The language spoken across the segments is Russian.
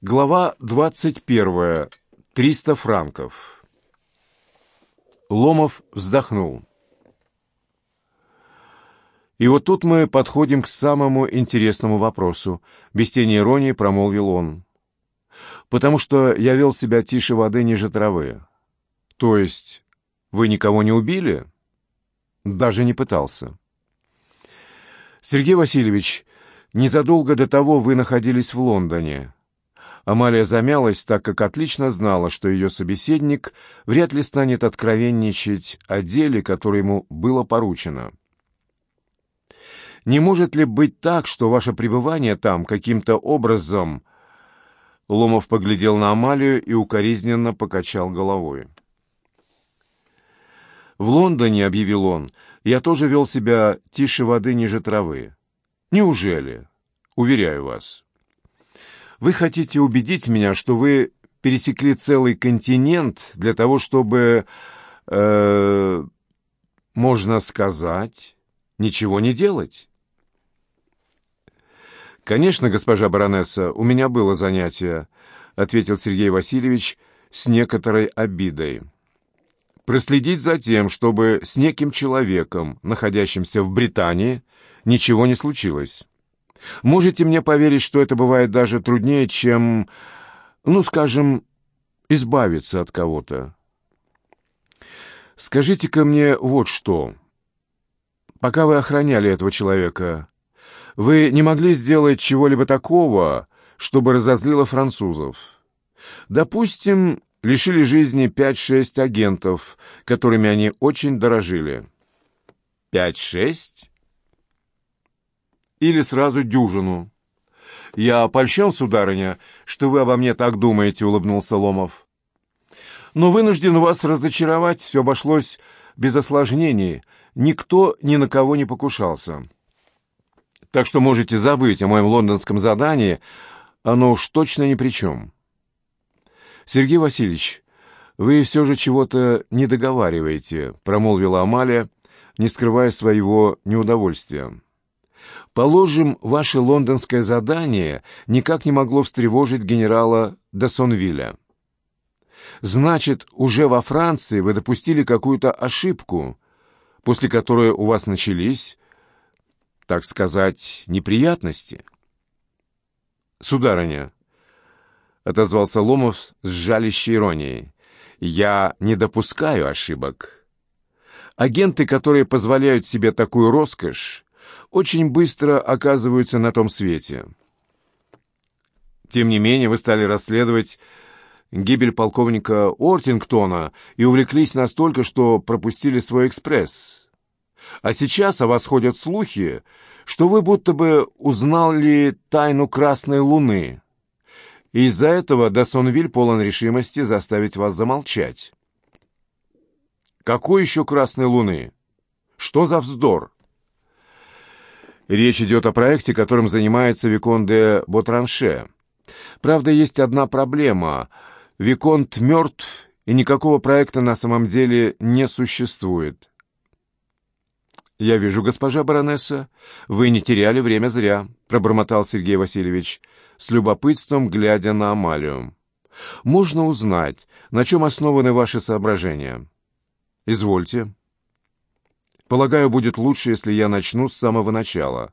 Глава 21. 300 франков. Ломов вздохнул. И вот тут мы подходим к самому интересному вопросу. Без тени иронии промолвил он. Потому что я вел себя тише воды ниже травы. То есть вы никого не убили? Даже не пытался. Сергей Васильевич, незадолго до того вы находились в Лондоне. Амалия замялась, так как отлично знала, что ее собеседник вряд ли станет откровенничать о деле, которое ему было поручено. «Не может ли быть так, что ваше пребывание там каким-то образом...» Ломов поглядел на Амалию и укоризненно покачал головой. «В Лондоне, — объявил он, — я тоже вел себя тише воды ниже травы. Неужели? Уверяю вас». Вы хотите убедить меня, что вы пересекли целый континент для того, чтобы, э, можно сказать, ничего не делать? Конечно, госпожа баронесса, у меня было занятие, ответил Сергей Васильевич с некоторой обидой. Проследить за тем, чтобы с неким человеком, находящимся в Британии, ничего не случилось. Можете мне поверить, что это бывает даже труднее, чем, ну, скажем, избавиться от кого-то. Скажите-ка мне вот что. Пока вы охраняли этого человека, вы не могли сделать чего-либо такого, чтобы разозлило французов? Допустим, лишили жизни пять-шесть агентов, которыми они очень дорожили. Пять-шесть? Или сразу дюжину. «Я польщен, сударыня, что вы обо мне так думаете», — улыбнулся Ломов. «Но вынужден вас разочаровать, все обошлось без осложнений, никто ни на кого не покушался. Так что можете забыть о моем лондонском задании, оно уж точно ни при чем». «Сергей Васильевич, вы все же чего-то не договариваете», — промолвила Амалия, не скрывая своего неудовольствия. Положим, ваше лондонское задание никак не могло встревожить генерала Д'Ассонвилля. Значит, уже во Франции вы допустили какую-то ошибку, после которой у вас начались, так сказать, неприятности. «Сударыня», — отозвался Ломов с жалящей иронией, — «я не допускаю ошибок. Агенты, которые позволяют себе такую роскошь, очень быстро оказываются на том свете. Тем не менее, вы стали расследовать гибель полковника Ортингтона и увлеклись настолько, что пропустили свой экспресс. А сейчас о вас ходят слухи, что вы будто бы узнали тайну Красной Луны. И из-за этого Дасонвиль полон решимости заставить вас замолчать. Какой еще Красной Луны? Что за вздор? Речь идет о проекте, которым занимается Викон де Ботранше. Правда, есть одна проблема. Виконт мертв, и никакого проекта на самом деле не существует. «Я вижу, госпожа баронесса, вы не теряли время зря», — пробормотал Сергей Васильевич, с любопытством глядя на Амалию. «Можно узнать, на чем основаны ваши соображения?» «Извольте». Полагаю, будет лучше, если я начну с самого начала.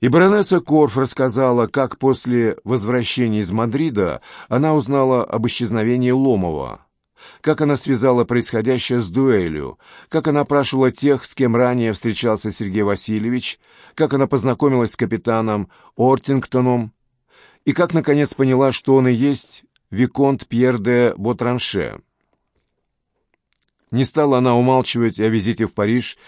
И баронесса Корф рассказала, как после возвращения из Мадрида она узнала об исчезновении Ломова, как она связала происходящее с дуэлью, как она опрашивала тех, с кем ранее встречался Сергей Васильевич, как она познакомилась с капитаном Ортингтоном, и как, наконец, поняла, что он и есть Виконт Пьер де Ботранше. Не стала она умалчивать о визите в Париж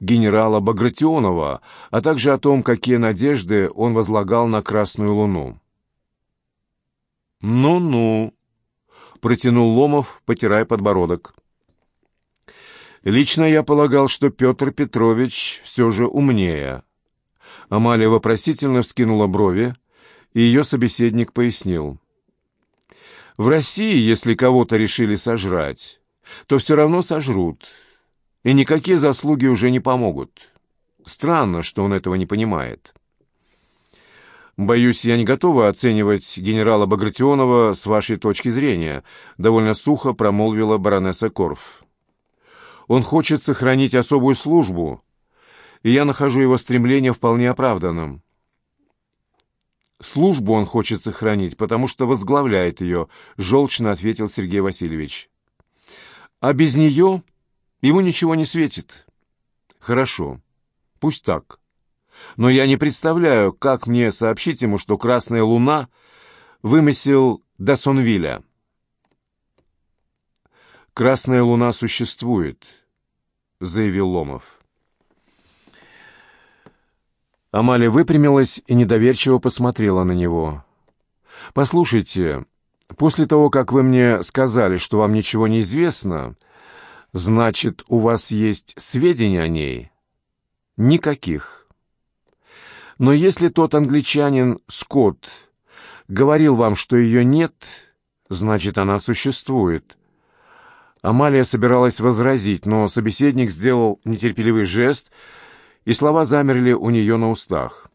генерала Багратионова, а также о том, какие надежды он возлагал на Красную Луну. «Ну-ну», — протянул Ломов, потирая подбородок. «Лично я полагал, что Петр Петрович все же умнее». Амалия вопросительно вскинула брови, и ее собеседник пояснил. «В России, если кого-то решили сожрать, то все равно сожрут, и никакие заслуги уже не помогут. Странно, что он этого не понимает. «Боюсь, я не готова оценивать генерала Багратионова с вашей точки зрения», — довольно сухо промолвила баронесса Корф. «Он хочет сохранить особую службу, и я нахожу его стремление вполне оправданным». «Службу он хочет сохранить, потому что возглавляет ее», — желчно ответил Сергей Васильевич. «А без нее ему ничего не светит». «Хорошо, пусть так. Но я не представляю, как мне сообщить ему, что Красная Луна вымысел Дасонвиля». «Красная Луна существует», — заявил Ломов. Амалия выпрямилась и недоверчиво посмотрела на него. «Послушайте, после того, как вы мне сказали, что вам ничего не известно, значит, у вас есть сведения о ней?» «Никаких. Но если тот англичанин Скотт говорил вам, что ее нет, значит, она существует». Амалия собиралась возразить, но собеседник сделал нетерпеливый жест — и слова замерли у нее на устах.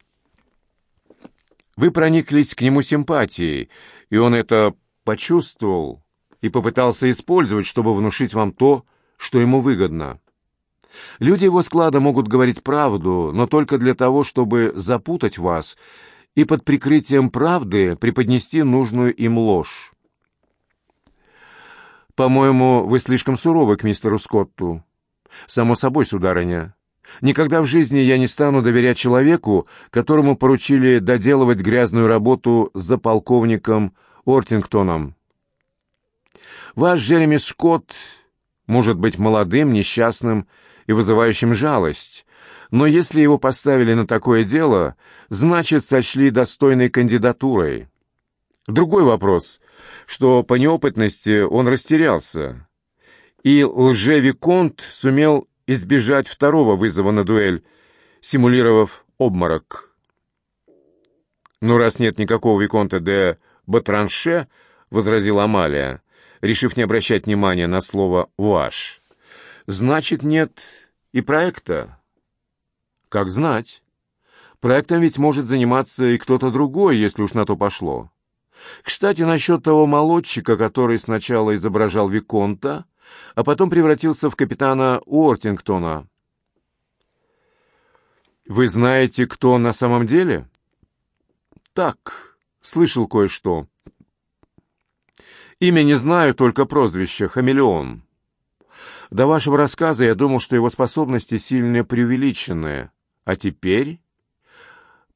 Вы прониклись к нему симпатией, и он это почувствовал и попытался использовать, чтобы внушить вам то, что ему выгодно. Люди его склада могут говорить правду, но только для того, чтобы запутать вас и под прикрытием правды преподнести нужную им ложь. «По-моему, вы слишком суровы к мистеру Скотту». «Само собой, сударыня. Никогда в жизни я не стану доверять человеку, которому поручили доделывать грязную работу за полковником Ортингтоном. Ваш Джереми Скотт может быть молодым, несчастным и вызывающим жалость, но если его поставили на такое дело, значит, сочли достойной кандидатурой. Другой вопрос, что по неопытности он растерялся, и лже-виконт сумел избежать второго вызова на дуэль, симулировав обморок. «Ну, раз нет никакого Виконта де Батранше», — возразила Амалия, решив не обращать внимания на слово «ваш», — «значит, нет и проекта». «Как знать. Проектом ведь может заниматься и кто-то другой, если уж на то пошло. Кстати, насчет того молодчика, который сначала изображал Виконта, — а потом превратился в капитана Уортингтона. «Вы знаете, кто он на самом деле?» «Так, слышал кое-что. Имя не знаю, только прозвище — Хамелеон. До вашего рассказа я думал, что его способности сильно преувеличены. А теперь...»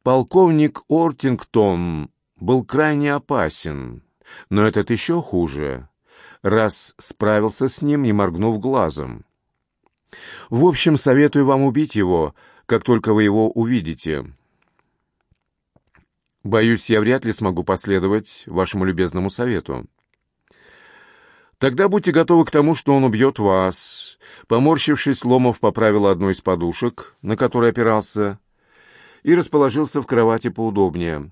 Полковник Ортингтон был крайне опасен, но этот еще хуже раз справился с ним, не моргнув глазом. В общем, советую вам убить его, как только вы его увидите. Боюсь, я вряд ли смогу последовать вашему любезному совету. Тогда будьте готовы к тому, что он убьет вас. Поморщившись, Ломов поправил одну из подушек, на которой опирался, и расположился в кровати поудобнее.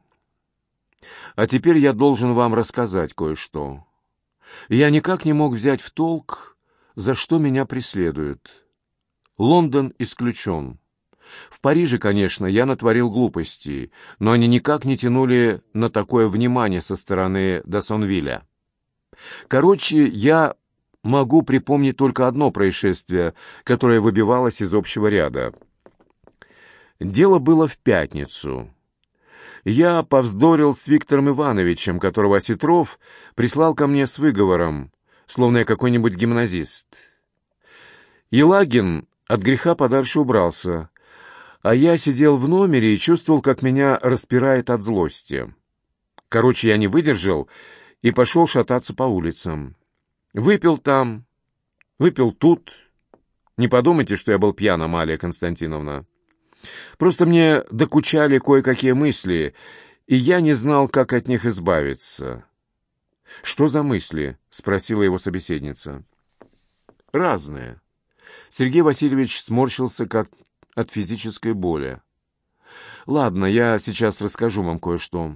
А теперь я должен вам рассказать кое-что я никак не мог взять в толк, за что меня преследуют. Лондон исключен. В Париже, конечно, я натворил глупости, но они никак не тянули на такое внимание со стороны Дасонвилля. Короче, я могу припомнить только одно происшествие, которое выбивалось из общего ряда. Дело было в пятницу я повздорил с Виктором Ивановичем, которого Осетров прислал ко мне с выговором, словно я какой-нибудь гимназист. Елагин от греха подальше убрался, а я сидел в номере и чувствовал, как меня распирает от злости. Короче, я не выдержал и пошел шататься по улицам. Выпил там, выпил тут. Не подумайте, что я был пьян, Амалия Константиновна. Просто мне докучали кое-какие мысли, и я не знал, как от них избавиться. «Что за мысли?» — спросила его собеседница. «Разные». Сергей Васильевич сморщился, как от физической боли. «Ладно, я сейчас расскажу вам кое-что.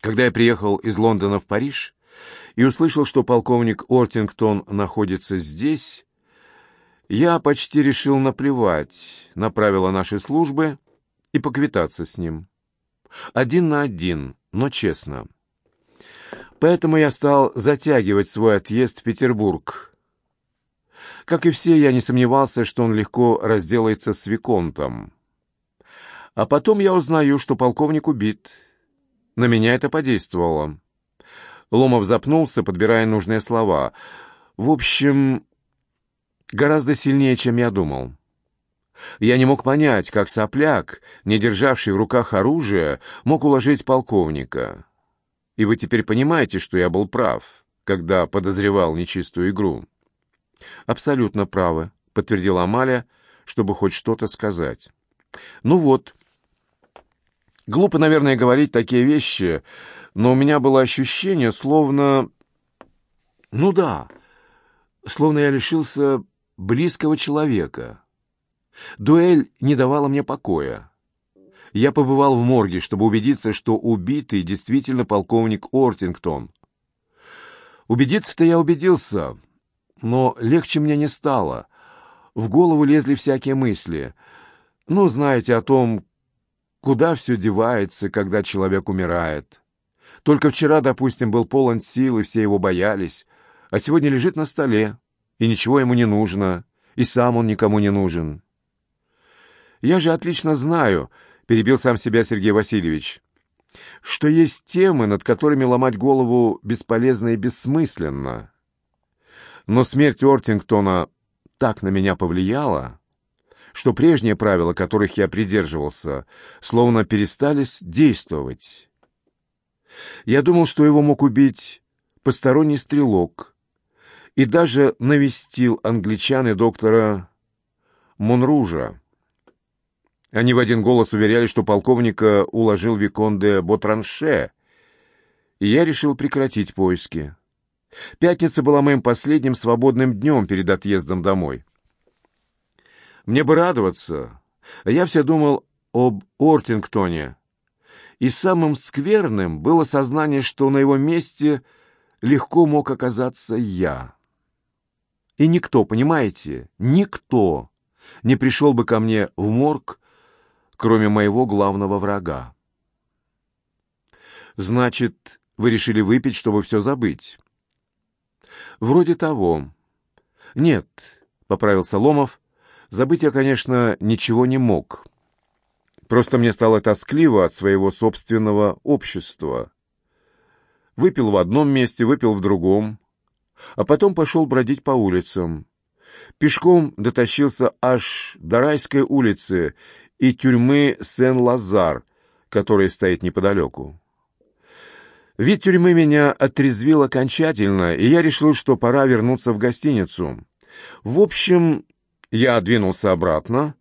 Когда я приехал из Лондона в Париж и услышал, что полковник Ортингтон находится здесь, я почти решил наплевать на правила нашей службы и поквитаться с ним. Один на один, но честно. Поэтому я стал затягивать свой отъезд в Петербург. Как и все, я не сомневался, что он легко разделается с Виконтом. А потом я узнаю, что полковник убит. На меня это подействовало. Ломов запнулся, подбирая нужные слова. В общем, гораздо сильнее, чем я думал. Я не мог понять, как сопляк, не державший в руках оружие, мог уложить полковника. И вы теперь понимаете, что я был прав, когда подозревал нечистую игру. Абсолютно правы, подтвердила Амаля, чтобы хоть что-то сказать. Ну вот. Глупо, наверное, говорить такие вещи, но у меня было ощущение, словно... Ну да, словно я лишился близкого человека. Дуэль не давала мне покоя. Я побывал в морге, чтобы убедиться, что убитый действительно полковник Ортингтон. Убедиться-то я убедился, но легче мне не стало. В голову лезли всякие мысли. Ну, знаете, о том, куда все девается, когда человек умирает. Только вчера, допустим, был полон сил, и все его боялись, а сегодня лежит на столе, и ничего ему не нужно, и сам он никому не нужен. Я же отлично знаю, перебил сам себя Сергей Васильевич, что есть темы, над которыми ломать голову бесполезно и бессмысленно. Но смерть Ортингтона так на меня повлияла, что прежние правила, которых я придерживался, словно перестали действовать. Я думал, что его мог убить посторонний стрелок, и даже навестил англичан и доктора Монружа. Они в один голос уверяли, что полковника уложил Виконде Ботранше, и я решил прекратить поиски. Пятница была моим последним свободным днем перед отъездом домой. Мне бы радоваться, я все думал об Ортингтоне. И самым скверным было сознание, что на его месте легко мог оказаться я. И никто, понимаете, никто не пришел бы ко мне в морг, кроме моего главного врага. Значит, вы решили выпить, чтобы все забыть? Вроде того. Нет, поправил Соломов. Забыть я, конечно, ничего не мог. Просто мне стало тоскливо от своего собственного общества. Выпил в одном месте, выпил в другом, а потом пошел бродить по улицам. Пешком дотащился аж до Райской улицы и тюрьмы Сен-Лазар, которая стоит неподалеку. Вид тюрьмы меня отрезвил окончательно, и я решил, что пора вернуться в гостиницу. В общем, я двинулся обратно,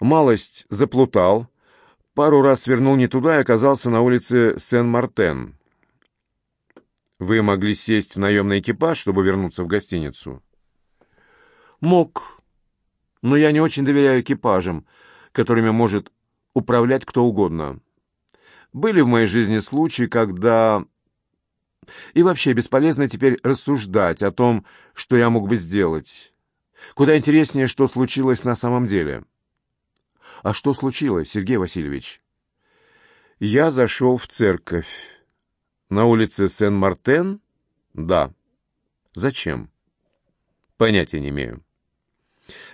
малость заплутал, пару раз свернул не туда и оказался на улице Сен-Мартен. Вы могли сесть в наемный экипаж, чтобы вернуться в гостиницу? Мог, но я не очень доверяю экипажам, которыми может управлять кто угодно. Были в моей жизни случаи, когда и вообще бесполезно теперь рассуждать о том, что я мог бы сделать. Куда интереснее, что случилось на самом деле. А что случилось, Сергей Васильевич? Я зашел в церковь. На улице Сен-Мартен? Да. Зачем? Понятия не имею.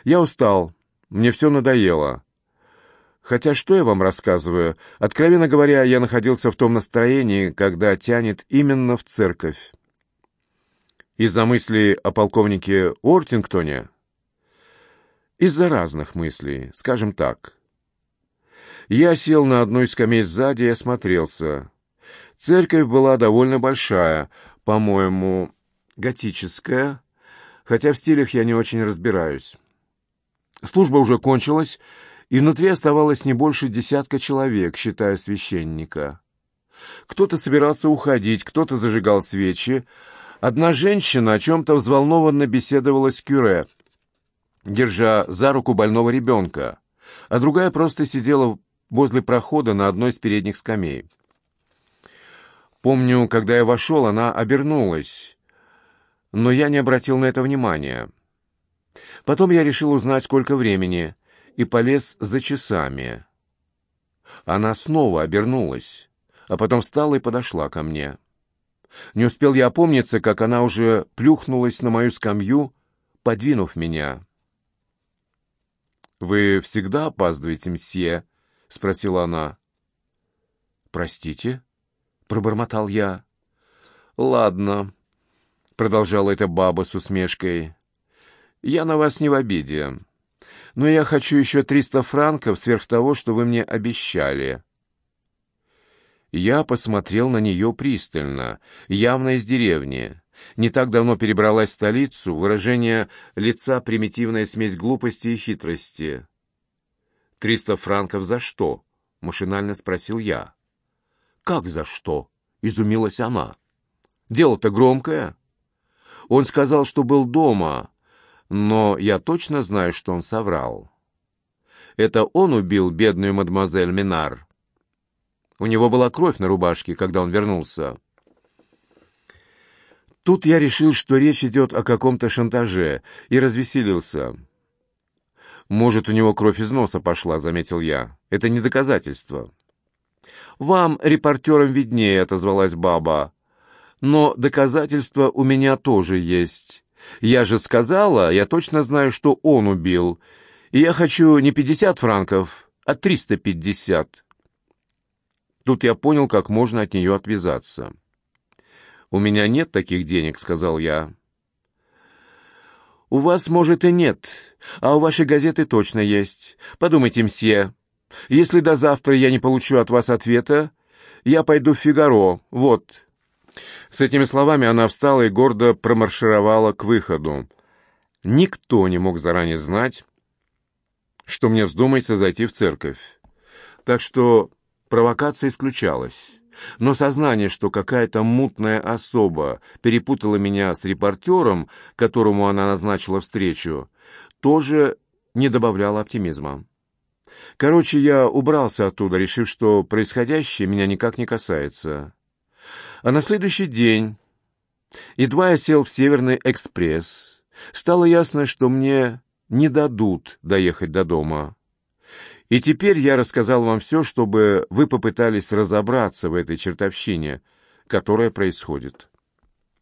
Я устал. Мне все надоело. Хотя что я вам рассказываю? Откровенно говоря, я находился в том настроении, когда тянет именно в церковь. Из-за мыслей о полковнике Ортингтоне? Из-за разных мыслей, скажем так. Я сел на одной из скамей сзади и осмотрелся. Церковь была довольно большая, по-моему, готическая, хотя в стилях я не очень разбираюсь. Служба уже кончилась, и внутри оставалось не больше десятка человек, считая священника. Кто-то собирался уходить, кто-то зажигал свечи. Одна женщина о чем-то взволнованно беседовала с Кюре, держа за руку больного ребенка, а другая просто сидела возле прохода на одной из передних скамей. Помню, когда я вошел, она обернулась, но я не обратил на это внимания. Потом я решил узнать, сколько времени — и полез за часами. Она снова обернулась, а потом встала и подошла ко мне. Не успел я опомниться, как она уже плюхнулась на мою скамью, подвинув меня. «Вы всегда опаздываете, мсье?» — спросила она. «Простите?» — пробормотал я. «Ладно», — продолжала эта баба с усмешкой. «Я на вас не в обиде, но я хочу еще триста франков сверх того, что вы мне обещали». Я посмотрел на нее пристально, явно из деревни. Не так давно перебралась в столицу, выражение лица примитивная смесь глупости и хитрости. «Триста франков за что?» — машинально спросил я. «Как за что?» — изумилась она. «Дело-то громкое. Он сказал, что был дома, но я точно знаю, что он соврал. Это он убил бедную мадемуазель Минар. У него была кровь на рубашке, когда он вернулся». Тут я решил, что речь идет о каком-то шантаже, и развеселился. «Может, у него кровь из носа пошла», — заметил я. «Это не доказательство». «Вам, репортерам, виднее», — отозвалась баба. «Но доказательства у меня тоже есть. Я же сказала, я точно знаю, что он убил. И я хочу не пятьдесят франков, а триста пятьдесят». Тут я понял, как можно от нее отвязаться. «У меня нет таких денег», — сказал я. «У вас, может, и нет, а у вашей газеты точно есть. Подумайте, мсье. Если до завтра я не получу от вас ответа, я пойду в «Фигаро», вот». С этими словами она встала и гордо промаршировала к выходу. Никто не мог заранее знать, что мне вздумается зайти в церковь. Так что провокация исключалась но сознание, что какая-то мутная особа перепутала меня с репортером, которому она назначила встречу, тоже не добавляло оптимизма. Короче, я убрался оттуда, решив, что происходящее меня никак не касается. А на следующий день, едва я сел в Северный экспресс, стало ясно, что мне не дадут доехать до дома. И теперь я рассказал вам все, чтобы вы попытались разобраться в этой чертовщине, которая происходит.